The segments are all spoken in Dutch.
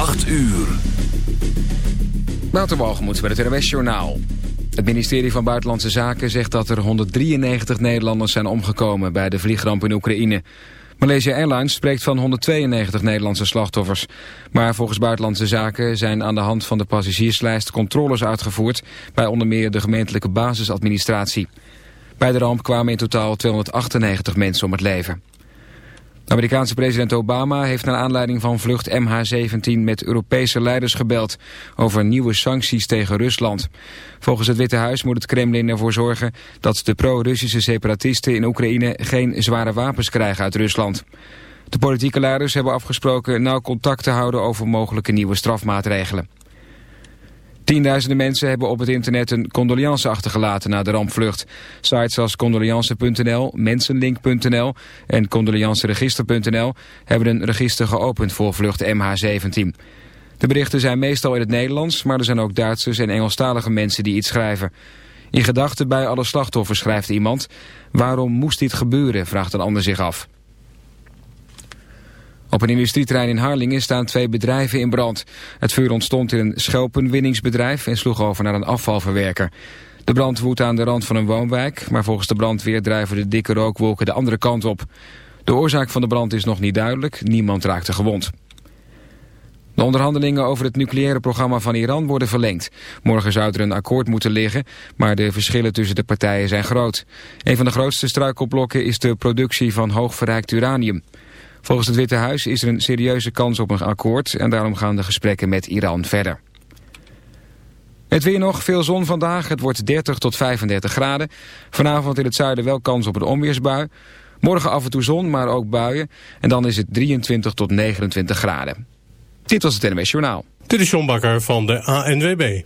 8 uur. Wouter bij het RWS Journaal. Het ministerie van Buitenlandse Zaken zegt dat er 193 Nederlanders zijn omgekomen bij de vliegramp in Oekraïne. Malaysia Airlines spreekt van 192 Nederlandse slachtoffers. Maar volgens Buitenlandse Zaken zijn aan de hand van de passagierslijst controles uitgevoerd bij onder meer de gemeentelijke basisadministratie. Bij de ramp kwamen in totaal 298 mensen om het leven. Amerikaanse president Obama heeft naar aanleiding van vlucht MH17 met Europese leiders gebeld over nieuwe sancties tegen Rusland. Volgens het Witte Huis moet het Kremlin ervoor zorgen dat de pro-Russische separatisten in Oekraïne geen zware wapens krijgen uit Rusland. De politieke leiders hebben afgesproken nauw contact te houden over mogelijke nieuwe strafmaatregelen. Tienduizenden mensen hebben op het internet een condoliance achtergelaten na de rampvlucht. Sites als condoliance.nl, mensenlink.nl en condolianceregister.nl hebben een register geopend voor vlucht MH17. De berichten zijn meestal in het Nederlands, maar er zijn ook Duitsers en Engelstalige mensen die iets schrijven. In gedachten bij alle slachtoffers schrijft iemand. Waarom moest dit gebeuren, vraagt een ander zich af. Op een industrieterrein in Harlingen staan twee bedrijven in brand. Het vuur ontstond in een schelpenwinningsbedrijf en sloeg over naar een afvalverwerker. De brand woedt aan de rand van een woonwijk, maar volgens de brandweer drijven de dikke rookwolken de andere kant op. De oorzaak van de brand is nog niet duidelijk, niemand raakte gewond. De onderhandelingen over het nucleaire programma van Iran worden verlengd. Morgen zou er een akkoord moeten liggen, maar de verschillen tussen de partijen zijn groot. Een van de grootste struikelblokken is de productie van hoogverrijkt uranium. Volgens het Witte Huis is er een serieuze kans op een akkoord en daarom gaan de gesprekken met Iran verder. Het weer nog, veel zon vandaag. Het wordt 30 tot 35 graden. Vanavond in het zuiden wel kans op een onweersbui. Morgen af en toe zon, maar ook buien. En dan is het 23 tot 29 graden. Dit was het NWS Journaal. Dit is John Bakker van de ANWB.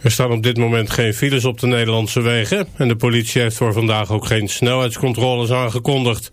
Er staan op dit moment geen files op de Nederlandse wegen... en de politie heeft voor vandaag ook geen snelheidscontroles aangekondigd.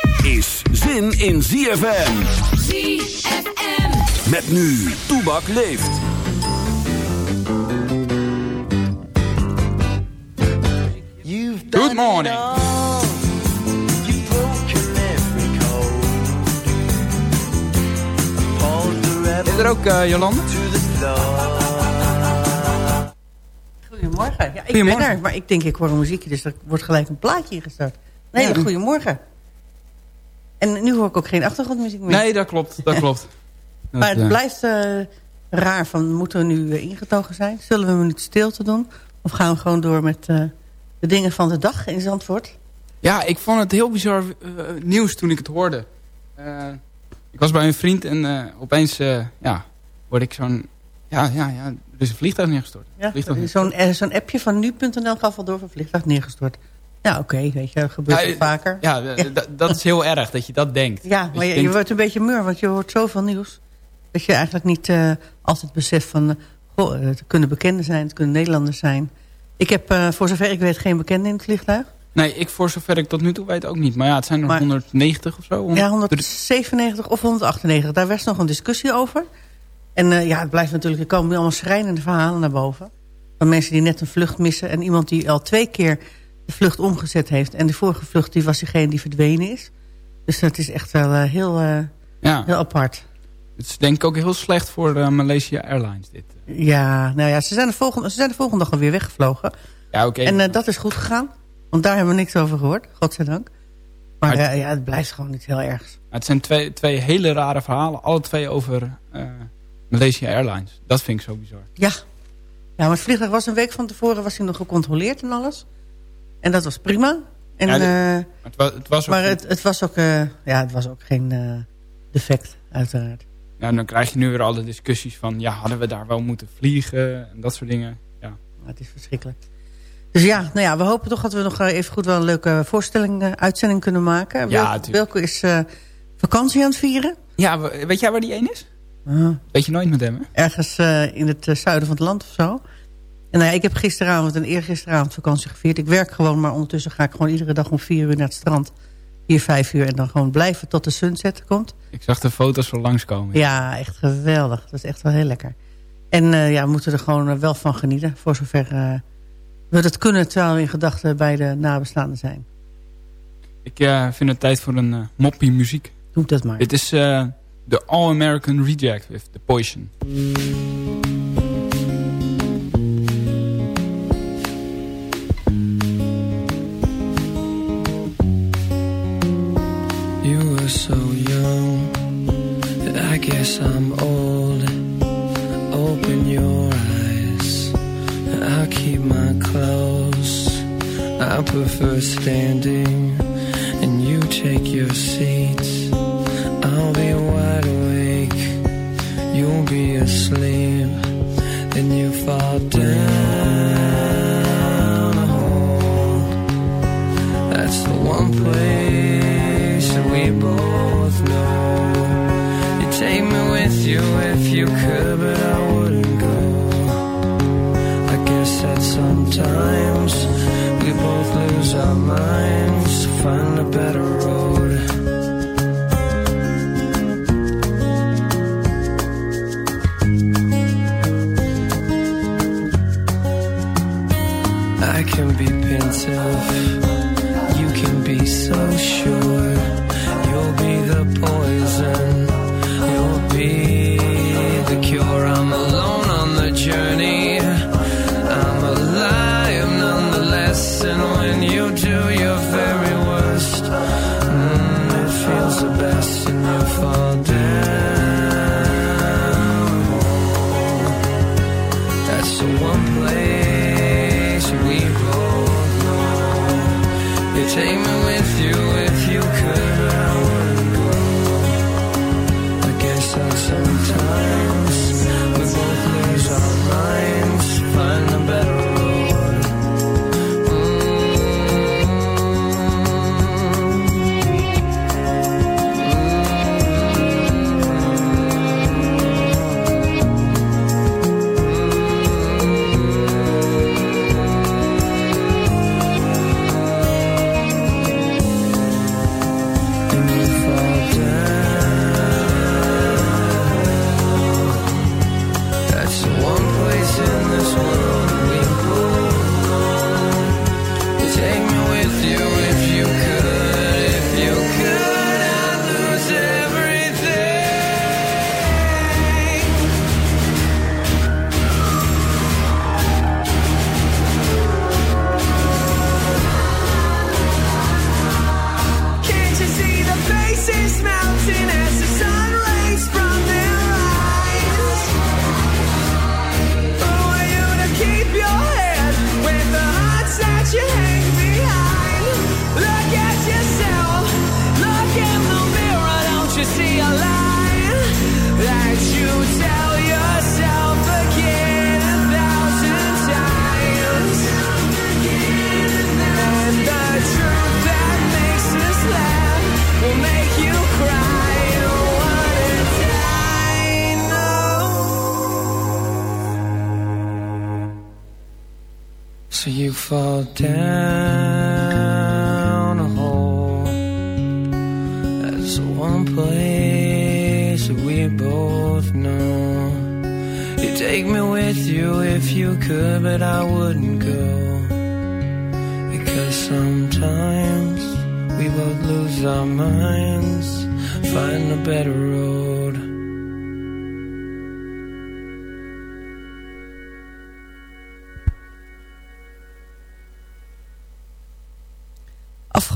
Is zin in ZFM. ZFM. Met nu, Toebak leeft. Good morning. Is er ook, uh, Jolande? Goedemorgen. Ja, ik ben er, maar ik denk ik hoor een muziekje, dus er wordt gelijk een plaatje ingestart. Nee, ja. goedemorgen. En nu hoor ik ook geen achtergrondmuziek meer. Nee, dat klopt, dat klopt. maar het blijft uh, raar van, moeten we nu uh, ingetogen zijn? Zullen we een minuut stilte doen? Of gaan we gewoon door met uh, de dingen van de dag in Zandvoort? Ja, ik vond het heel bizar nieuws toen ik het hoorde. ik was bij een vriend en opeens ja, hoorde ik zo'n Ja, ja, ja. Er is een vliegtuig neergestort. Ja, Vliegtuig Zo'n eh, zo'n appje van nu.nl gaf al door van vliegtuig neergestort. Ja, oké, weet je, dat gebeurt Ja, eh, vaker. Ja, d- dat is heel erg dat je dat denkt. Ja, Dus maar je, je denkt- wordt een beetje mur, want je hoort zoveel nieuws. Dat je eigenlijk niet eh, altijd beseft van... eh, goh, het kunnen bekenden zijn, het kunnen Nederlanders zijn. Ik heb eh, voor zover ik weet geen bekenden in het vliegtuig. Nee, ik voor zover ik tot nu toe weet ook niet. Maar ja, het zijn er Maar- 190 of zo. Ja, 100 197 of 198. Daar was nog een discussie over. En eh, ja, het blijft natuurlijk... Er komen allemaal schrijnende verhalen naar boven. Van mensen die net een vlucht missen. En iemand die al twee keer de vlucht omgezet heeft. En de vorige vlucht die was diegene die verdwenen is. Dus dat is echt wel eh, heel, eh, Ja, heel apart. het is denk ik ook heel slecht voor eh, Malaysia Airlines dit. Ja, nou ja, ze zijn de volgende, ze zijn de volgende dag alweer weggevlogen. Ja, oké. En dat is goed gegaan. Want daar hebben we niks over gehoord, godzijdank. Maar Maar- eh, ja, het blijft gewoon niet heel erg. Het zijn twee, twee hele rare verhalen. Alle twee over Malaysia Airlines. Dat vind ik zo bizar. Ja. ja, maar het vliegtuig was een week van tevoren was hij nog gecontroleerd en alles. En dat was prima. En, Ja, de- eh, Maar het was, het was ook maar het, het, was ook, eh, ja, het was ook geen eh, defect, uiteraard. Ja, dan krijg je nu weer alle discussies van... ja, hadden we daar wel moeten vliegen en dat soort dingen. Ja, Maar het is verschrikkelijk. Dus ja, nou ja, we hopen toch dat we nog even goed wel een leuke voorstelling, uitzending kunnen maken. Ja, tuurlijk. Wilco is vakantie aan het vieren. ja we- weet jij waar die één is? Ah. Weet je nooit met hem, hè? ergens in het zuiden van het land of zo. En nou ja, ik heb gisteravond en eergisteravond vakantie gevierd. Ik werk gewoon, maar ondertussen ga ik gewoon iedere dag om vier uur naar het strand. Vier, vijf uur en dan gewoon blijven tot de sunset komt. Ik zag de foto's zo langskomen. Ja, echt geweldig. Dat is echt wel heel lekker. En eh, ja, we moeten er gewoon eh, wel van genieten. Voor zover eh, we dat kunnen, terwijl we in gedachten bij de nabestaanden zijn. Ik eh, vind het tijd voor een moppie muziek. Doe dat maar. Dit is de All American Reject with The Poison. So young, I guess I'm old. Open your eyes, I'll keep my close. I prefer standing, and you take your seat. I'll be wide awake, you'll be asleep, then you fall down a hole. That's the one place you if you could, but I wouldn't go. I guess that sometimes we both lose our minds, find a better road. I can be pensive, you can be so sure. You'll be the poison,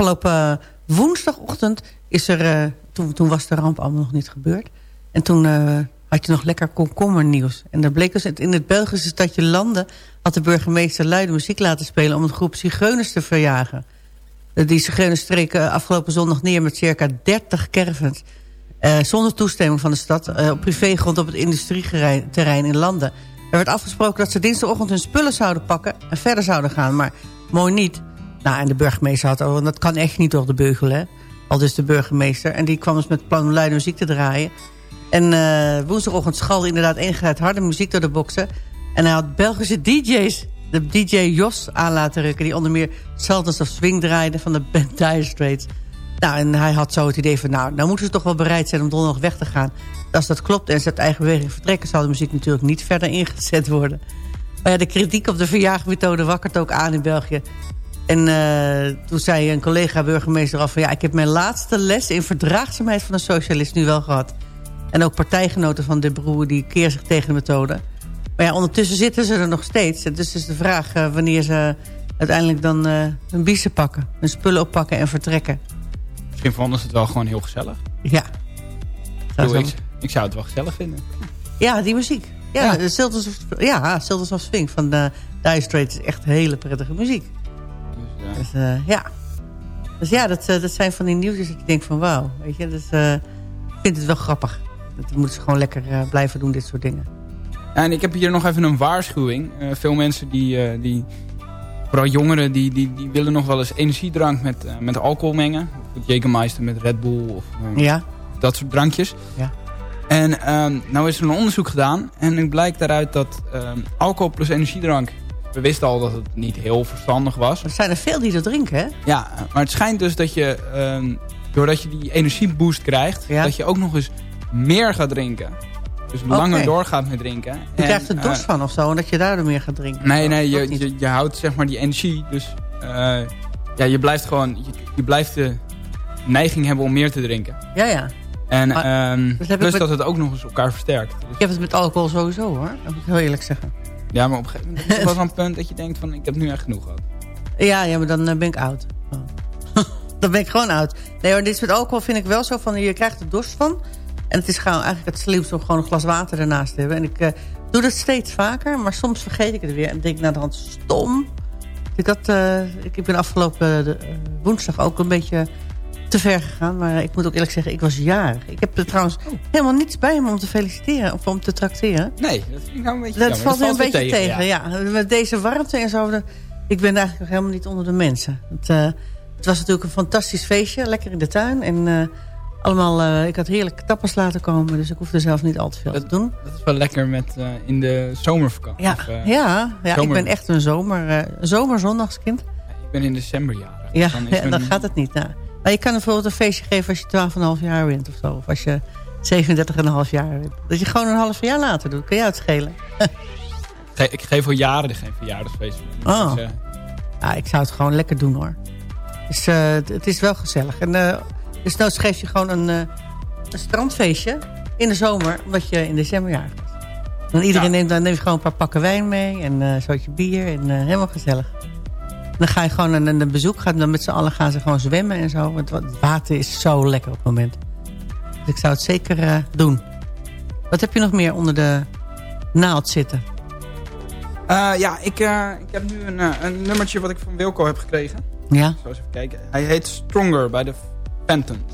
Afgelopen woensdagochtend is er... eh, toen, toen was de ramp allemaal nog niet gebeurd. En toen eh, had je nog lekker komkommernieuws. En dat bleek dus in het Belgische stadje Landen... had de burgemeester luide muziek laten spelen... om een groep zigeuners te verjagen. Eh, Die zigeuners streken afgelopen zondag neer met circa 30 caravans... eh, zonder toestemming van de stad... eh, op privégrond op het industrieterrein in Landen. Er werd afgesproken dat ze dinsdagochtend hun spullen zouden pakken... en verder zouden gaan, maar mooi niet... Nou, en de burgemeester had, oh, dat kan echt niet door de beugel, hè. Al dus de burgemeester. En die kwam dus met het plan om luide muziek te draaien. En eh, woensdagochtend schalde inderdaad enige uit harde muziek door de boksen. En hij had Belgische DJ's, de DJ Jos, aan laten rukken... die onder meer Sultans of Swing draaide van de band Dire Straits. Nou, en hij had zo het idee van... nou, nou moeten ze toch wel bereid zijn om donderdag weg te gaan. Als dat klopt en ze uit eigen beweging vertrekken... zal de muziek natuurlijk niet verder ingezet worden. Maar ja, de kritiek op de verjaagmethode wakkert ook aan in België. En uh, toen zei een collega-burgemeester al van... ja, ik heb mijn laatste les in verdraagzaamheid van een socialist nu wel gehad. En ook partijgenoten van De Broer die keer zich tegen de methode. Maar ja, ondertussen zitten ze er nog steeds. Dus is de vraag uh, wanneer ze uiteindelijk dan uh, hun biezen pakken. Hun spullen oppakken en vertrekken. Misschien vonden ze het wel gewoon heel gezellig. Ja. Doe, ik, ik zou het wel gezellig vinden. Ja, die muziek. Ja, ja. Silters of, ja, Silters of Swing van de Dire Straits is echt hele prettige muziek. Ja. Dus uh, ja. Dus ja, dat, uh, dat zijn van die nieuwtjes dat je denkt van wauw. Weet je, dus uh, ik vind het wel grappig. Dat moeten ze gewoon lekker blijven doen, dit soort dingen. Ja, en ik heb hier nog even een waarschuwing. veel mensen die, die vooral jongeren, die, die, die willen nog wel eens energiedrank met, met alcohol mengen. Jägermeister met Red Bull of ja. dat soort drankjes. Ja. En um, nou is er een onderzoek gedaan. En het blijkt daaruit dat um, alcohol plus energiedrank we wisten al dat het niet heel verstandig was. Er zijn er veel die dat drinken, hè? Ja, maar het schijnt dus dat je, um, doordat je die energieboost krijgt... Ja. dat je ook nog eens meer gaat drinken. Dus langer doorgaat met drinken. Je en, krijgt er dorst uh, van of zo, en dat je daardoor meer gaat drinken. Nee, nee, je, je, je, houdt zeg maar die energie. Dus uh, ja, je blijft gewoon, je, je, blijft de neiging hebben om meer te drinken. Ja, ja. En maar, um, dus plus met, dat het ook nog eens elkaar versterkt. Dus. Ik heb het met alcohol sowieso hoor, dat moet ik heel eerlijk zeggen. Ja, maar op een gegeven moment was een punt dat je denkt van ik heb nu echt genoeg gehad. Ja, ja maar dan uh, ben ik oud. Oh. dan ben ik gewoon oud. Nee hoor, dit met alcohol vind ik wel zo van je krijgt er dorst van. En het is gewoon eigenlijk het slimste om gewoon een glas water ernaast te hebben. En ik uh, doe dat steeds vaker, maar soms vergeet ik het weer. En denk naar de hand stom. Ik, had, uh, ik ben afgelopen woensdag ook een beetje te ver gegaan. Maar ik moet ook eerlijk zeggen, ik was jarig. Ik heb er trouwens oh. helemaal niets bij me om te feliciteren of om te trakteren. Nee, dat vind ik nou een beetje Dat jammer. valt dat een beetje tegen, tegen ja. ja. Met deze warmte en zo. Ik ben eigenlijk nog helemaal niet onder de mensen. Het, uh, het, was natuurlijk een fantastisch feestje. Lekker in de tuin. En uh, allemaal, uh, ik had heerlijk tapas laten komen. Dus ik hoefde zelf niet al te veel dat, te doen. Dat is wel lekker met in de zomervakantie. Ja, of, ja, ja zomer... ik ben echt een zomer, zomerzondagskind. Ik ben in december jarig. Ja, dan, ja, dan gaat het niet. Nou. Maar je kan bijvoorbeeld een feestje geven als je 12,5 jaar bent of zo. Of als je 37,5 jaar bent. Dat je gewoon een half jaar later doet. Kan jij het schelen? ik geef al jaren geen verjaardagsfeest. Oh. Dus, uh... ja, ik zou het gewoon lekker doen hoor. Dus uh, het is wel gezellig. En uh, dus nou geef je gewoon een, een strandfeestje in de zomer. Omdat je in december jarig was. Dan iedereen ja. neemt, dan neem je gewoon een paar pakken wijn mee. En een soortje bier. En helemaal gezellig. Dan ga je gewoon een, een bezoek. Gaan, dan met z'n allen gaan ze gewoon zwemmen en zo. Want het water is zo lekker op het moment. Dus ik zou het zeker uh, doen. Wat heb je nog meer onder de naald zitten? Uh, ja, ik, uh, ik heb nu een, een nummertje wat ik van Wilco heb gekregen. Ja? Zo eens even kijken. Hij heet Stronger bij de Phantoms.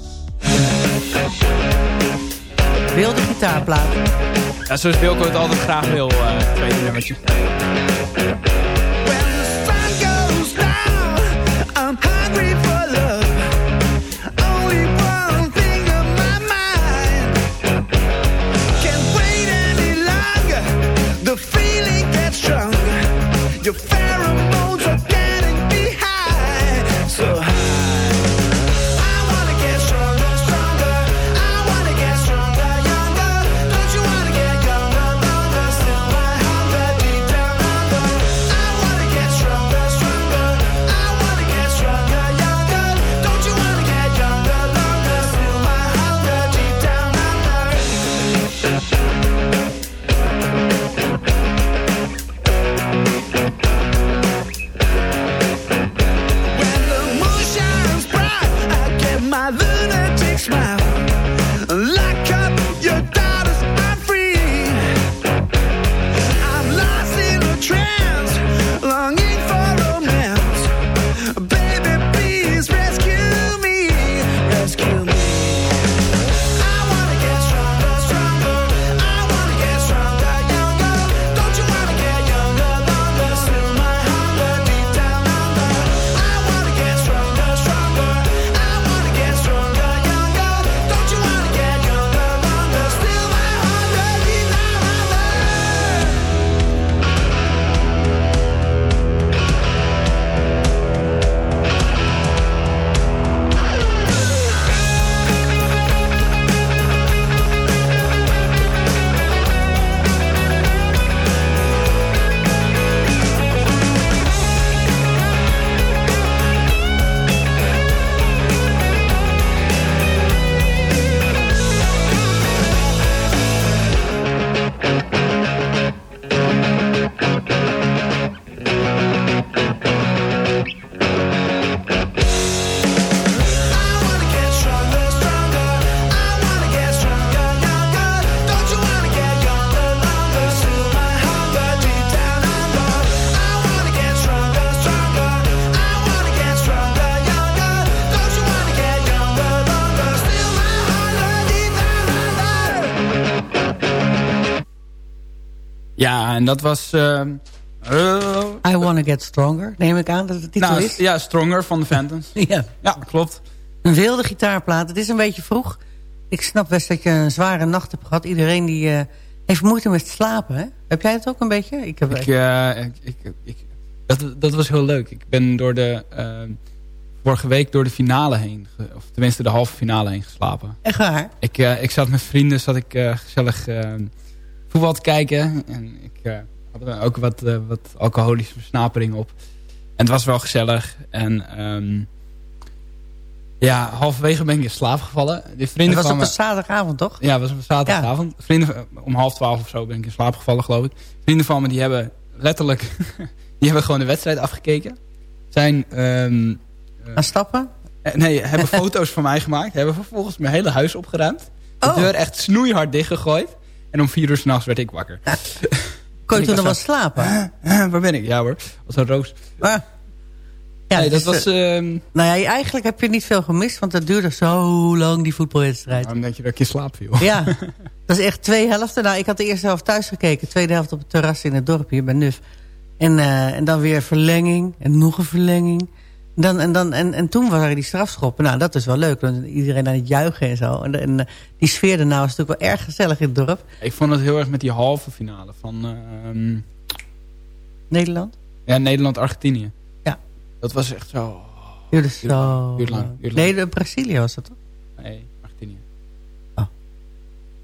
Wilde gitaarplaat. Ja, zoals Wilco het altijd graag wil. tweede nummertje. En dat was... ehm, eh, I Wanna Get Stronger, neem ik aan dat het de titel nou, is. ja, Stronger van de Phantoms. Ja. ja, klopt. Een wilde gitaarplaat. Het is een beetje vroeg. Ik snap best dat je een zware nacht hebt gehad. Iedereen die eh, heeft moeite met slapen. Hè? Heb jij het ook een beetje? Ik heb, Ik, eh, ik, ik, ik- dat, dat was heel leuk. Ik ben door de, ehm, vorige week door de finale heen, of tenminste de halve finale heen geslapen. Echt waar? Ik, ik zat met vrienden, zat ik gezellig ehm, voetbal te kijken. En ik eh, had er ook wat, eh, wat alcoholische versnapering op. En het was wel gezellig. En ehm, ja, halverwege ben ik in slaap gevallen. Die Het vrienden was van op een zaterdagavond, toch? ja, het was een zaterdagavond. Vrienden, om half twaalf of zo ben ik in slaap gevallen, geloof ik. Vrienden van me, die hebben letterlijk... die hebben gewoon de wedstrijd afgekeken. Zijn... ehm, Gaan stappen? eh, nee, hebben foto's van mij gemaakt. Hebben vervolgens mijn hele huis opgeruimd. De Oh. deur echt snoeihard dichtgegooid. En om vier uur s'nachts werd ik wakker. Kon je toen nog wel slapen? Waar ben ik? Ja hoor, was een roos. Ah. Ja, nee, dat was... eh, ehm nou ja, eigenlijk heb je niet veel gemist. Want dat duurde zo lang, die voetbalwedstrijd. waarom denk je dat in slaap viel? Ja, dat is echt twee helften. Nou, ik had de eerste helft thuis gekeken. Tweede helft op het terras in het dorp hier bij Nuf. En, eh, en dan weer verlenging. En nog een verlenging. Dan, en, dan, en, en toen waren die strafschoppen. Nou, dat is wel leuk. Want iedereen aan het juichen en zo. En, en eh, die sfeer daarna was natuurlijk wel erg gezellig in het dorp. Ik vond het heel erg met die halve finale van... ehm, Nederland. ja, Nederland-Argentinië. Ja. Dat was echt zo... Duurde zo duurde lang, duurde lang. Nee, Brazilië was dat toch? Nee, Argentinië.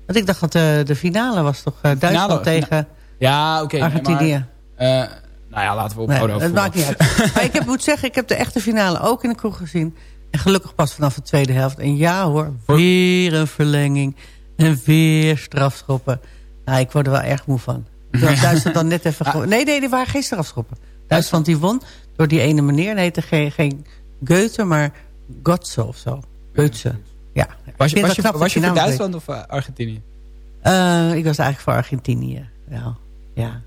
Want ik dacht dat de, de finale was toch eh, Duitsland finale- tegen Ja, oké. Argentinië. maar, eh, nou ja, laten we Nee, ophouden dat over maakt niet uit. maar ik heb, moet zeggen, ik heb de echte finale ook in de kroeg gezien. En gelukkig pas vanaf de tweede helft. En ja hoor, weer een verlenging. En weer strafschoppen. Nou, ik word er wel erg moe van. Duitsland dan net even... Nee, nee, die waren geen strafschoppen. Duitsland die won door die ene meneer. Nee, heette geen, geen Goethe, maar Gotze of zo. Goetze. Ja. Was je, was het je, was voor Duitsland of eh, Argentinië? Eh, ik was eigenlijk voor Argentinië. Ja. ja.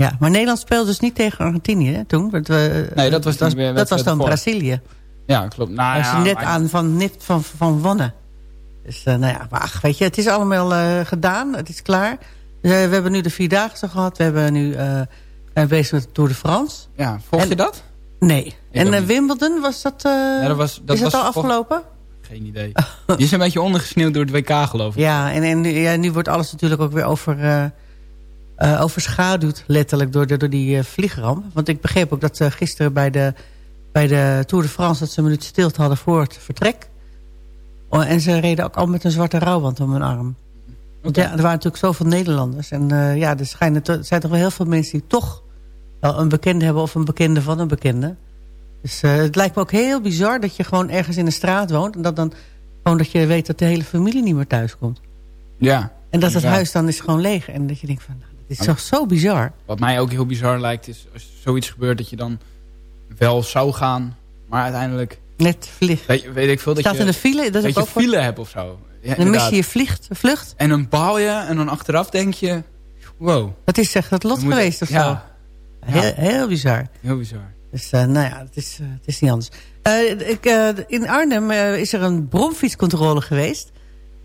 Ja, maar Nederland speelde dus niet tegen Argentinië hè, toen. Want we, Nee, dat was die dat, was dan. Brazilië. Ja, klopt. Nou, Daar is ja, net maar- aan van nipt van, van wonnen. Dus eh, nou ja, maar ach, weet je, het is allemaal eh, gedaan. Het is klaar. Eh, we hebben nu de Vierdaagse gehad. We hebben nu eh, zijn bezig met de Tour de France. Ja, volg je En- dat? Nee. en eh. Wimbledon, was dat, eh, Ja, dat was, dat is dat was al vol- afgelopen? Geen idee. Die is een beetje ondergesneeuwd door het WK, geloof ik. Ja, en, en nu- ja, nu wordt alles natuurlijk ook weer over, eh, eh, overschaduwd, letterlijk, door, de, door die eh, vliegramp. Want ik begreep ook dat uh, gisteren bij de, bij de Tour de France... dat ze een minuut stilte hadden voor het vertrek. Oh, en ze reden ook al met een zwarte rouwband om hun arm. Want ja, er waren natuurlijk zoveel Nederlanders. En eh, ja, er, schijnen er zijn toch wel heel veel mensen die toch wel een bekende hebben... of een bekende van een bekende. Dus eh, het lijkt me ook heel bizar dat je gewoon ergens in een straat woont... en dat dan gewoon dat je weet dat de hele familie niet meer thuis komt. Ja. En dat het huis dan is gewoon leeg. En dat je denkt van, dit is toch zo bizar. Wat mij ook heel bizar lijkt is als zoiets gebeurt dat je dan wel zou gaan, maar uiteindelijk Net vliegt. weet, weet ik veel dat Staat je, in de file. Dat dat je file hebt of zo. Ja, Dan mis je je vliegt, vlucht. En dan baal je en dan achteraf denk je, wow. Dat is echt het lot geweest of ja, zo. Heel, heel bizar. Heel bizar. Dus eh, nou ja, het is, eh, het is niet anders. Eh, ik, in Arnhem is er een bromfietscontrole geweest.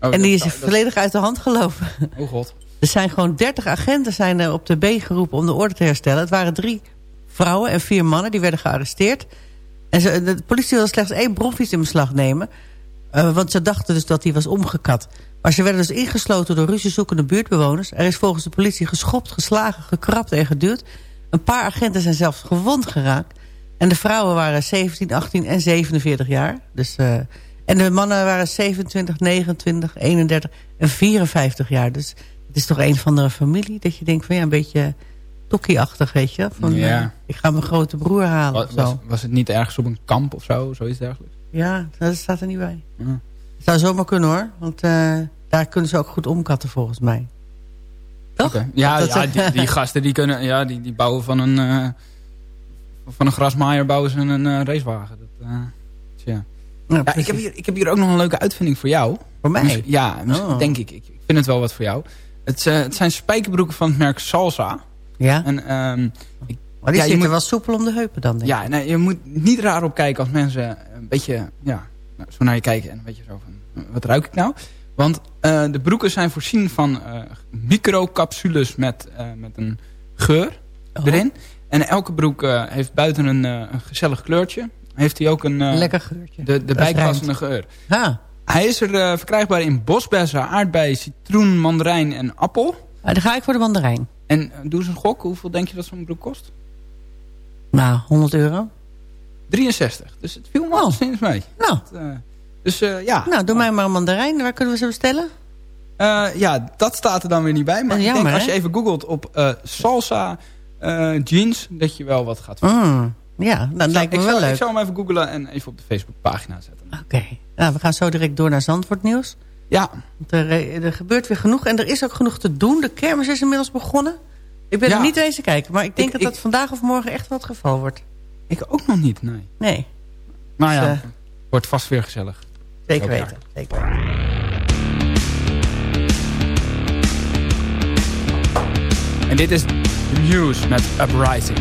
Oh, en die is dat- dat- volledig uit de hand gelopen. Oh god. Er zijn gewoon 30 agenten zijn er op de been geroepen om de orde te herstellen. Het waren drie vrouwen en vier mannen die werden gearresteerd. En de politie wilde slechts één bromfiets in beslag nemen. eh, want ze dachten dus dat die was omgekat. Maar ze werden dus ingesloten door ruziezoekende buurtbewoners. Er is volgens de politie geschopt, geslagen, gekrapt en geduwd. Een paar agenten zijn zelfs gewond geraakt. En de vrouwen waren 17, 18 en 47 jaar. Dus, eh, en de mannen waren 27, 29, 31 en 54 jaar. Dus is toch een van de familie dat je denkt van ja, een beetje tokkie-achtig, weet je. Van, Ja. eh, ik ga mijn grote broer halen Was, of zo. was, was het niet ergens op een kamp of zo, zoiets dergelijks? Ja, dat staat er niet bij. Ja. Het zou zomaar kunnen hoor. Want eh, daar kunnen ze ook goed omkatten volgens mij. Toch? Ja, Dat ja die, die gasten die kunnen, ja, die, die bouwen van een, eh, van een grasmaaier bouwen ze een racewagen. Dat, dus ja. Ik, heb hier, ik heb hier ook nog een leuke uitvinding voor jou. Voor mij? Ja, Oh. denk ik. Ik vind het wel wat voor jou. Het, eh, het zijn spijkerbroeken van het merk Salsa. Ja? En, ik, Maar die ja, je zitten moet- wel soepel om de heupen dan, denk ik. ja, nee, je moet niet raar op kijken als mensen een beetje ja, nou, zo naar je kijken. En een beetje zo van, wat ruik ik nou? Want eh, de broeken zijn voorzien van eh, microcapsules met, eh, met een geur Oh. erin. En elke broek eh, heeft buiten een, eh, een gezellig kleurtje. Heeft hij ook een... eh, Lekker geurtje. De, de bijpassende geur. Ha. Hij is er eh, verkrijgbaar in bosbessen, aardbei, citroen, mandarijn en appel. Ah, dan ga ik voor de mandarijn. En eh, doe eens een gok. Hoeveel denk je dat zo'n broek kost? Nou, 100 euro. 63. Dus het viel me al sinds mee. Nou. Eh, dus ja. Nou, doe mij maar een mandarijn. Waar kunnen we ze bestellen? Ja, dat staat er dan weer niet bij. Maar is ik denk als je even googelt op salsa jeans, dat je wel wat gaat vinden. Mm, ja, dat lijkt me wel zal, leuk. Ik zal hem even googlen en even op de Facebookpagina zetten. Oké. Nou, we gaan zo direct door naar Zandvoort nieuws. Ja. Er, eh, er gebeurt weer genoeg. En er is ook genoeg te doen. De kermis is inmiddels begonnen. Ik ben Ja. er niet wezen kijken. Maar ik denk Ik- dat ik- dat vandaag of morgen echt wel het geval wordt. Ik ook nog niet, nee. Nee, Maar ja, Dus, eh, wordt vast weer gezellig. zeker weten. Zeker weten. En dit is The Muse met Uprising.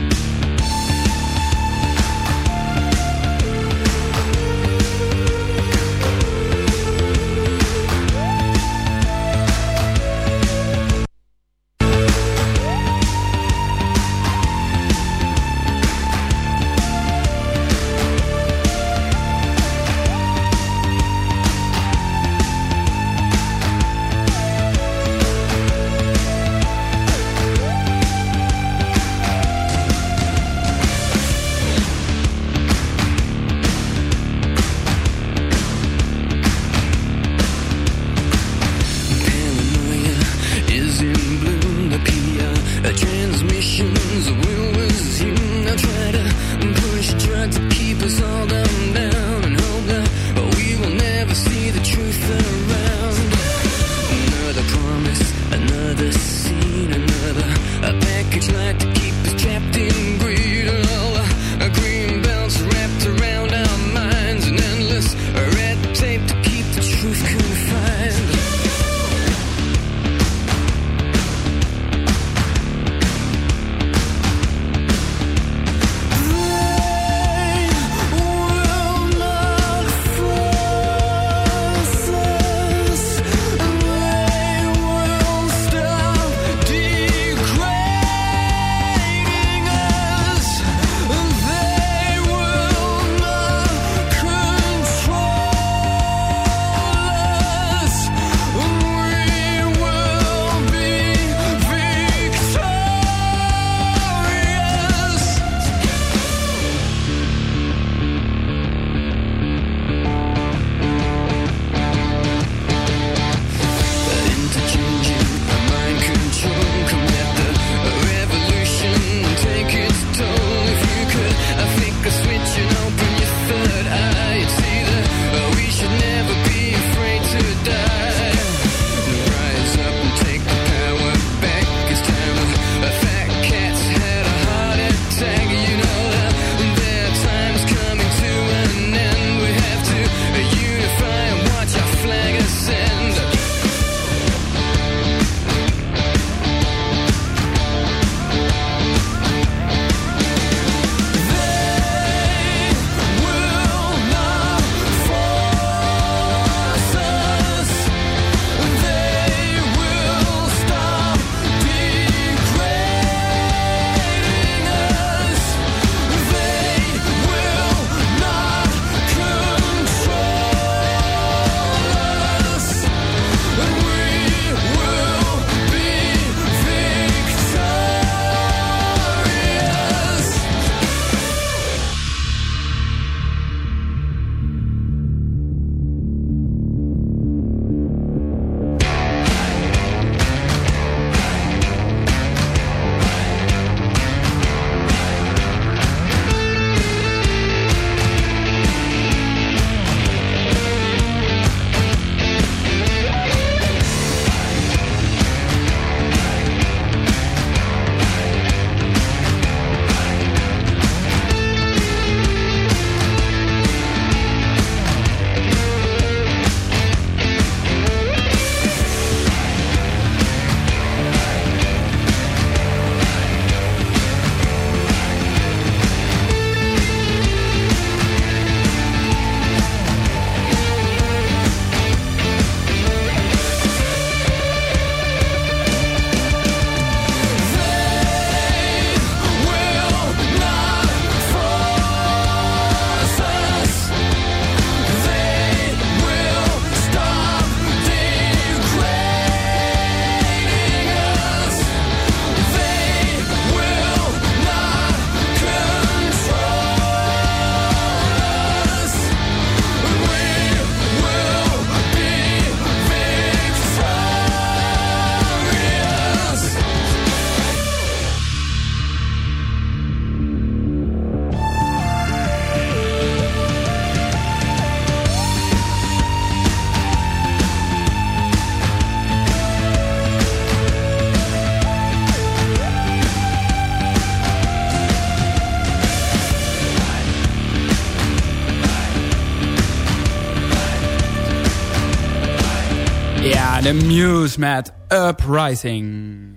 De Muse met Uprising.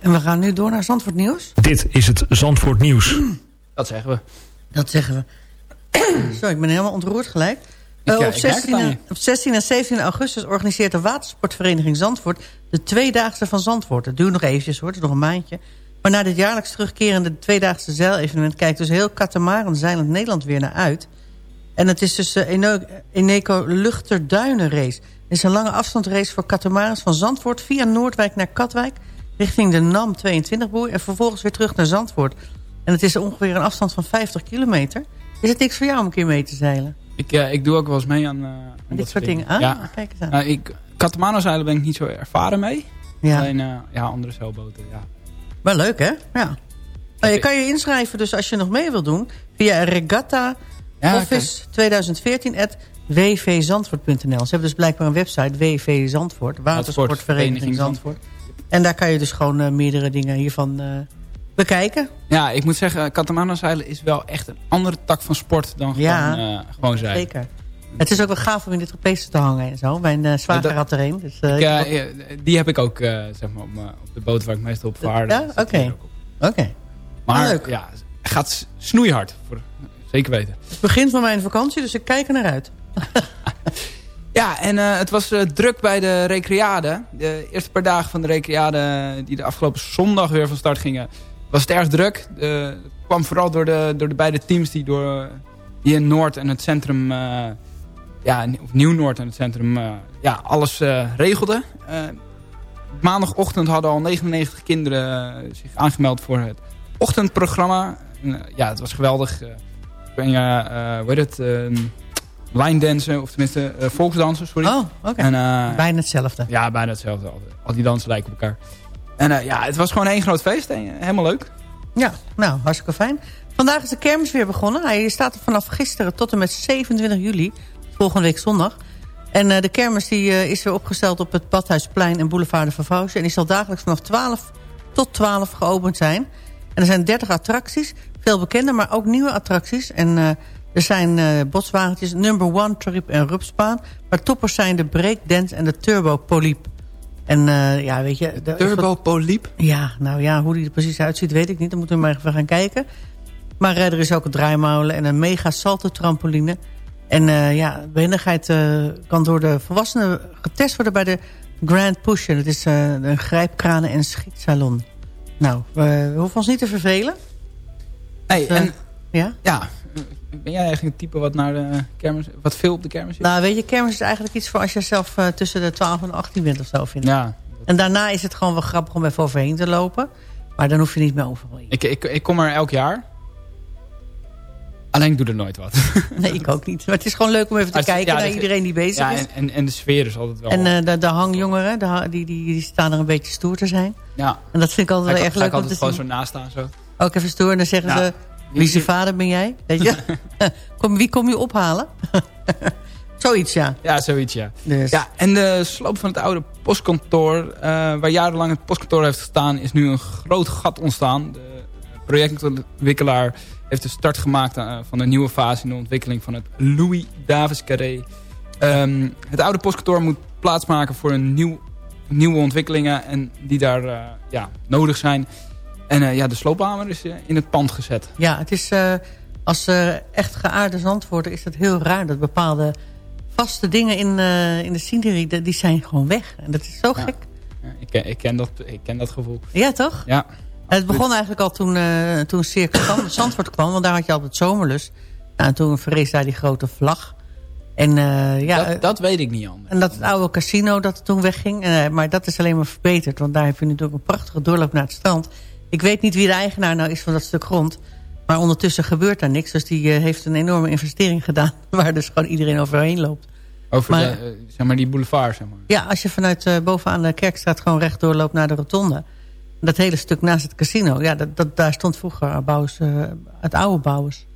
En we gaan nu door naar Zandvoort Nieuws. Dit is het Zandvoort Nieuws. Dat zeggen we. Dat zeggen we. Sorry, ik ben helemaal ontroerd gelijk. Ik, Eh, eh, op, ik merk het 16 aan en, je. op 16 en 17 augustus organiseert de watersportvereniging Zandvoort... de Tweedaagse van Zandvoort. Dat duurt nog eventjes hoor, het is nog een maandje. Maar na dit jaarlijks terugkerende Tweedaagse zeilevenement... kijkt dus heel Katamaran zeilend Nederland weer naar uit. En het is dus de Eneco Luchterduinen-race. Het is een lange afstandsrace voor katamarans van Zandvoort... via Noordwijk naar Katwijk, richting de NAM 22-boer... en vervolgens weer terug naar Zandvoort. En het is ongeveer een afstand van 50 kilometer. Is het niks voor jou om een keer mee te zeilen? Ik, eh, ik doe ook wel eens mee aan, aan dit dat soort dingen? Ah, Ja. kijk eens aan. Nou, ik, Katamano zeilen ben ik niet zo ervaren mee. Ja. Alleen eh, ja, andere zeilboten, ja. Wel leuk, hè? Ja. Je kan je inschrijven, dus als je nog mee wilt doen... via regatta Ja, office 2014 at wvzandvoort.nl. Ze hebben dus blijkbaar een website, WV Zandvoort. Watersportvereniging Zandvoort. En daar kan je dus gewoon eh, meerdere dingen hiervan eh, bekijken. Ja, ik moet zeggen, Katamano zeilen is wel echt een andere tak van sport dan Ja, gewoon, eh, gewoon zeilen. Zeker. Het is ook wel gaaf om in de trapeze te hangen en zo. Mijn zwager dat- had er een. Dus, Ik, die heb ik ook zeg maar, op, de boot waar ik meestal op vaar. Ja? Oké. Oké. Maar Leuk. ja, het gaat snoeihard. Voor, zeker weten. Het begint van mijn vakantie, dus ik kijk er naar uit. Ja, en eh, het was eh, druk bij de Recreade. De eerste paar dagen van de Recreade, die de afgelopen zondag weer van start gingen, was het erg druk. Eh, Het kwam vooral door de, door de beide teams die, door, die in Noord en het centrum, eh, ja, of Nieuw-Noord en het centrum, eh, ja, alles eh, regelden. Eh, maandagochtend hadden al 99 kinderen zich aangemeld voor het ochtendprogramma. En, ja, het was geweldig. Ben je, eh hoe heet het, eh, line dansen, of tenminste eh, volksdansen, sorry. Oh, oké. En, eh, Bijna hetzelfde. ja, bijna hetzelfde. Al, al die dansen lijken op elkaar. En ja, het was gewoon één groot feest. En, helemaal leuk. Ja, nou, hartstikke fijn. Vandaag is de kermis weer begonnen. Hij staat er vanaf gisteren tot en met 27 juli. Volgende week zondag. En de kermis die, is weer opgesteld op het Badhuisplein en Boulevard de Vervouwse. En die zal dagelijks vanaf 12 tot 12 geopend zijn. En er zijn 30 attracties. Veel bekende, maar ook nieuwe attracties. En eh, er zijn eh botswagentjes, number one, trip en rupspaan. Maar toppers zijn de breakdance en de turbo polyp. En eh, ja, weet je... de- Turbo Polyp. ja, nou ja, hoe die er precies uitziet weet ik niet. Dan moeten we maar even gaan kijken. Maar er is ook een draaimolen en een mega salto trampoline. En ja, behendigheid eh, kan door de volwassenen getest worden bij de Grand Pusher. Dat is een grijpkranen- en schietsalon. Nou, we hoeven ons niet te vervelen. Hey, Eh, en Ja? ja, ben jij eigenlijk een type wat naar de kermis, wat veel op de kermis zit? Nou, weet je, kermis is eigenlijk iets voor als je zelf eh, tussen de 12 en 18 bent of zo, vind ik. ja, En daarna is het gewoon wel grappig om even overheen te lopen. Maar dan hoef je niet meer overal in. ik, ik, ik kom er elk jaar. Alleen ik doe er nooit wat. Nee, ik ook niet. Maar het is gewoon leuk om even te Als- kijken ja, naar iedereen die bezig ja, is. en, en, en de sfeer is altijd wel... En eh, de, de hangjongeren, de, die, die, die staan er een beetje stoer te zijn. ja, En dat vind ik altijd ga wel ik, erg ga ik leuk om altijd gewoon zo naast staan. Zo. Ook even stoer en dan zeggen Ja. ze... Wie zijn vader ben jij? Weet je? kom, wie kom je ophalen? Zoiets, ja. Ja, zoiets, ja. Dus. Ja, en de sloop van het oude postkantoor, eh, waar jarenlang het postkantoor heeft gestaan, is nu een groot gat ontstaan. De projectontwikkelaar heeft de start gemaakt eh, van een nieuwe fase in de ontwikkeling van het Louis Davis Carré. Ehm, het oude postkantoor moet plaatsmaken voor een nieuw, nieuwe ontwikkelingen en die daar eh, ja, nodig zijn. En eh, ja, de sloophamer is eh, in het pand gezet. Ja, het is... eh, als echt geaarde zandwoorden is het heel raar... dat bepaalde vaste dingen in, in de scenery... Die, zijn gewoon weg. En dat is zo Ja. gek. Ja, ik, ken, ik, ken dat, ik ken dat gevoel. Ja, toch? Ja, Het begon eigenlijk al toen, uh, toen Circus Zand- Zandvoort kwam. Want daar had je altijd zomerlus. Nou, en toen verrees daar die grote vlag. En, uh, ja, dat, dat weet ik niet anders. En dat het oude casino dat toen wegging. Uh, maar dat is alleen maar verbeterd. Want daar heb je natuurlijk een prachtige doorloop naar het strand. Ik weet niet wie de eigenaar nou is van dat stuk grond. Maar ondertussen gebeurt daar niks. Dus die uh, heeft een enorme investering gedaan. Waar dus gewoon iedereen overheen loopt. Over Maar- de, eh, zeg maar die boulevard, zeg maar. Ja, als je vanuit uh, bovenaan de Kerkstraat gewoon rechtdoor loopt naar de rotonde. Dat hele stuk naast het casino. Ja, dat, dat, daar stond vroeger Bouwers, uh, het oude Bouwers.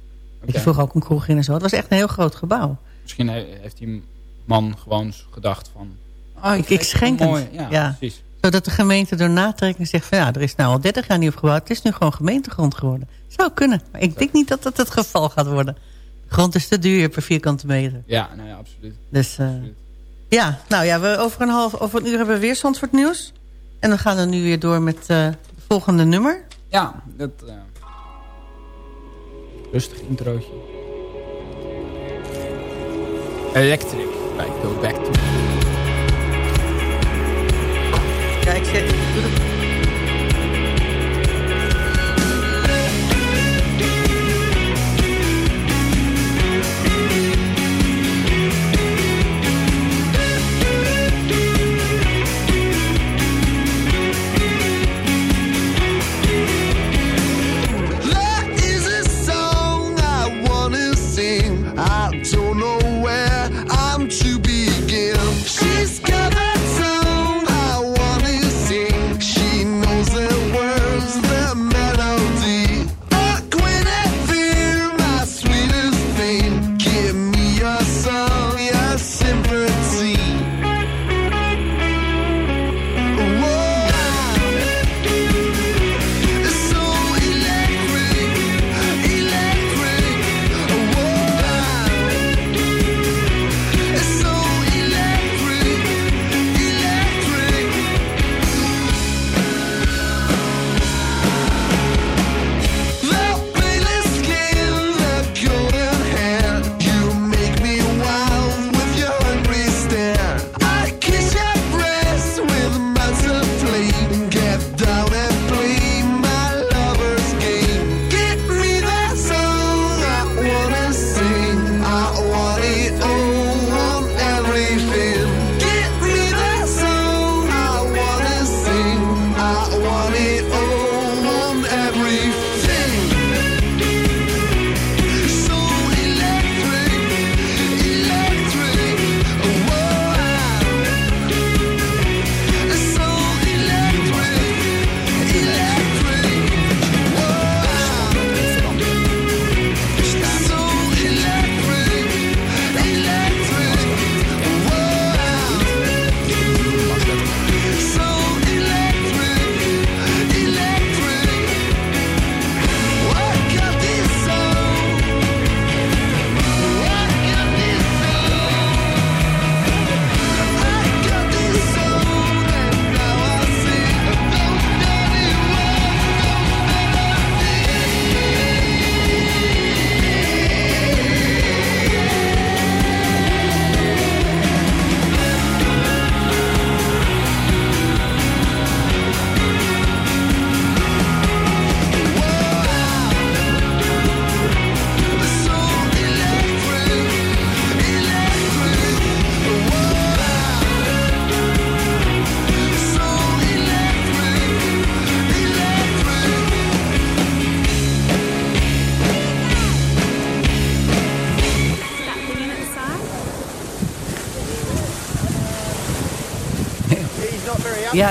Okay. Je vroeger ook een kroeg in en zo. Het was echt een heel groot gebouw. Misschien he- heeft die man gewoon gedacht van... Oh, ik, ik schenk het. Mooi. Ja, Ja. precies. Zodat de gemeente door natrekking zegt van ja, er is nou al 30 jaar niet opgebouwd. Het is nu gewoon gemeentegrond geworden. Zou kunnen. Maar ik denk niet dat dat het geval gaat worden. De grond is te duur per vierkante meter. Ja, nou ja, absoluut. Dus, uh, Absoluut. Ja, nou ja, we over een, half, over een uur hebben we weer Zandvoort nieuws. En dan gaan we nu weer door met eh, het volgende nummer. Ja, dat... eh, rustig introotje. Electric. Bij Go Back To. Ja, ik zeg...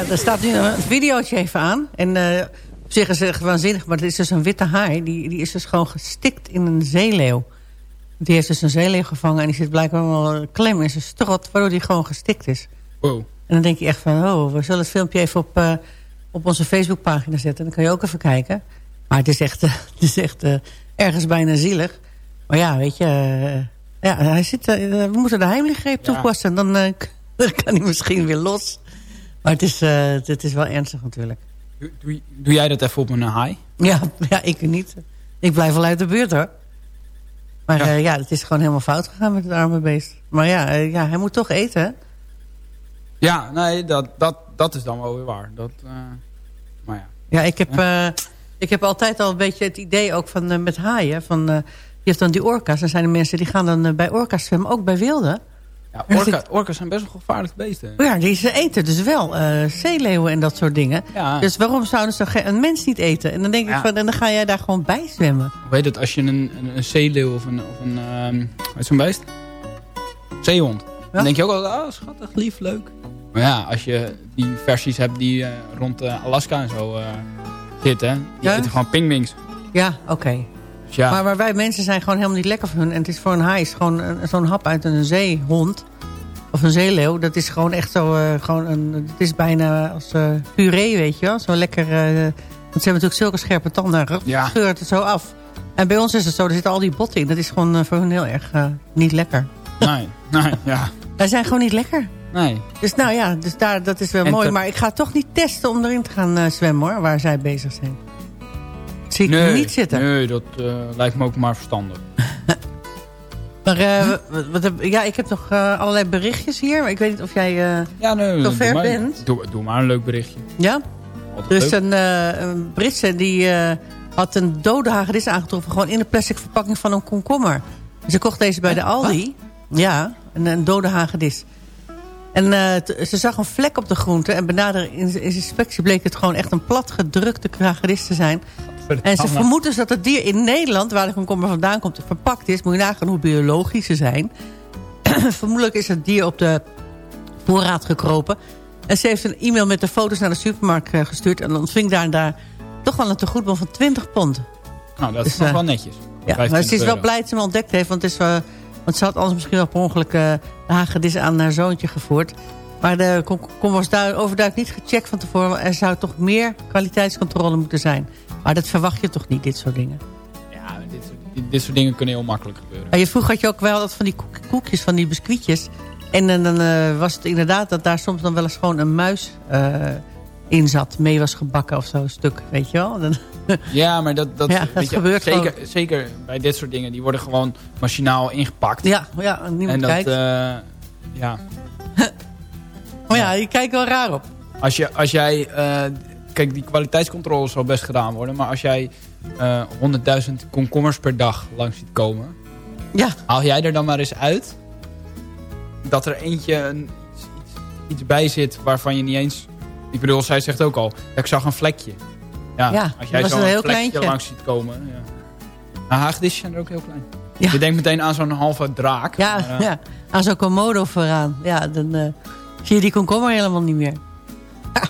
er staat nu een videootje even aan. En eh, op zich is het waanzinnig, maar het is dus een witte haai. Die, die is dus gewoon gestikt in een zeeleeuw. Die heeft dus een zeeleeuw gevangen en die zit blijkbaar wel klem in zijn strot... waardoor die gewoon gestikt is. Wow. En dan denk je echt van, oh, we zullen het filmpje even op, eh, op onze Facebookpagina zetten. Dan kan je ook even kijken. Maar het is echt, eh, het is echt eh, ergens bijna zielig. Maar ja, weet je, eh, ja, hij zit, eh, we moeten de heimlichgreep Ja. toepassen. Dan, eh, dan kan hij misschien weer los. Maar het is, eh, het is wel ernstig natuurlijk. Doe, doe, doe jij dat even op een high? Ja, ja, ik niet. Ik blijf wel uit de buurt hoor. Maar Ja. ja, ja het is gewoon helemaal fout gegaan met het arme beest. Maar ja, eh, ja hij moet toch eten. hè? Ja, nee, dat, dat, dat is dan wel weer waar. Dat, eh, maar ja. Ja, ik heb, eh, ik heb altijd al een beetje het idee ook van eh, met haaien. Van, eh, je hebt dan die orka's. Dan zijn er mensen die gaan dan eh, bij orka's zwemmen, ook bij wilden. Ja orka, orka's zijn best wel gevaarlijke beesten. Oh ja, die ze eten dus wel eh, zeeleeuwen en dat soort dingen. Ja. Dus waarom zouden ze een mens niet eten? En dan denk ik van, en dan ga jij daar gewoon bij zwemmen. Heet het als je een, een, een zeeleeuw of een, of een ehm, wat is zo'n beest? Zeehond. Dan denk je ook al, oh schattig, lief, leuk. Maar ja, als je die versies hebt die eh, rond eh, Alaska en zo zitten, die Ja? eten gewoon pingwings. Ja, oké. Ja, Maar, maar wij mensen zijn gewoon helemaal niet lekker voor hun. En het is voor een haai is gewoon een- zo'n hap uit een zeehond. Of een zeeleeuw. Dat is gewoon echt zo... eh, gewoon een, het is bijna als eh, puree, weet je wel. Zo lekker... eh, want ze hebben natuurlijk zulke scherpe tanden. Rup, Ja. Scheurt het zo af. En bij ons is het zo, er zitten al die botten in. Dat is gewoon eh, voor hun heel erg eh, niet lekker. nee, nee, ja. Wij zijn gewoon niet lekker. Nee. Dus nou ja, dus daar, dat is wel En mooi. Maar ik ga toch niet testen om erin te gaan eh, zwemmen hoor, waar zij bezig zijn. Dat zie ik nee, niet zitten. Nee, dat eh, lijkt me ook maar verstandig. Maar eh, wat, wat heb- ja, ik heb nog eh, allerlei berichtjes hier. Maar ik weet niet of jij Ja, nee, zo ver maar, bent. Doe, doe maar een leuk berichtje. Ja? Altijd Er is een, een Britse die had een dode hagedis aangetroffen... gewoon in de plastic verpakking van een komkommer. Ze kocht deze bij de Aldi. Ja, een, een dode hagedis. En eh, ze zag een vlek op de groente... en bij nader in- in inspectie bleek het gewoon echt een platgedrukte hagedis te zijn. En ze vermoedt dus dat het dier in Nederland... waar de komkommer vandaan komt, verpakt is. Moet je nagaan hoe biologisch ze zijn. Vermoedelijk is het dier op de voorraad gekropen. En ze heeft een e-mail met de foto's naar de supermarkt eh, gestuurd... en ontving daar, daar toch wel een tegoedbon van 20 pond. Nou, dat Dus, is nog eh, wel netjes. Ja, maar ze 25 is wel blij dat ze hem ontdekt heeft. Want, het is, eh, want ze had anders misschien wel per ongeluk de hagedis aan haar zoontje gevoerd. Maar de kom was daar overduidelijk niet gecheckt van tevoren. Er zou toch meer kwaliteitscontrole moeten zijn. Maar dat verwacht je toch niet, dit soort dingen. Ja, dit, soort- dit, dit soort dingen kunnen heel makkelijk gebeuren. Maar je, vroeger had je ook wel dat van die koek- koekjes, van die biscuitjes. En dan, dan eh, was het inderdaad dat daar soms dan wel eens gewoon een muis eh, in zat. Mee was gebakken of zo, een stuk, weet je wel. Dan, Ja, maar dat, dat, Ja, dat je, gebeurt zeker, gewoon. zeker bij dit soort dingen. Die worden gewoon machinaal ingepakt. ja, ja, niemand en dat, kijkt. eh, ja, maar ja, je kijkt wel raar op. als, je, als jij... eh, kijk, die kwaliteitscontrole zal best gedaan worden. Maar als jij eh 100.000 komkommers per dag langs ziet komen... Ja, Haal jij er dan maar eens uit... dat er eentje een, iets bij zit waarvan je niet eens... Ik bedoel, zij zegt ook al... ik zag een vlekje. Ja, Ja, als jij zo'n een heel vlekje kleintje. langs ziet komen... Ja. Nou, hagedisjes zijn er ook heel klein. Ja. Je denkt meteen aan zo'n halve draak. ja, maar, eh, ja. aan zo'n komodo vooraan. Ja, dan eh, zie je die komkommer helemaal niet meer.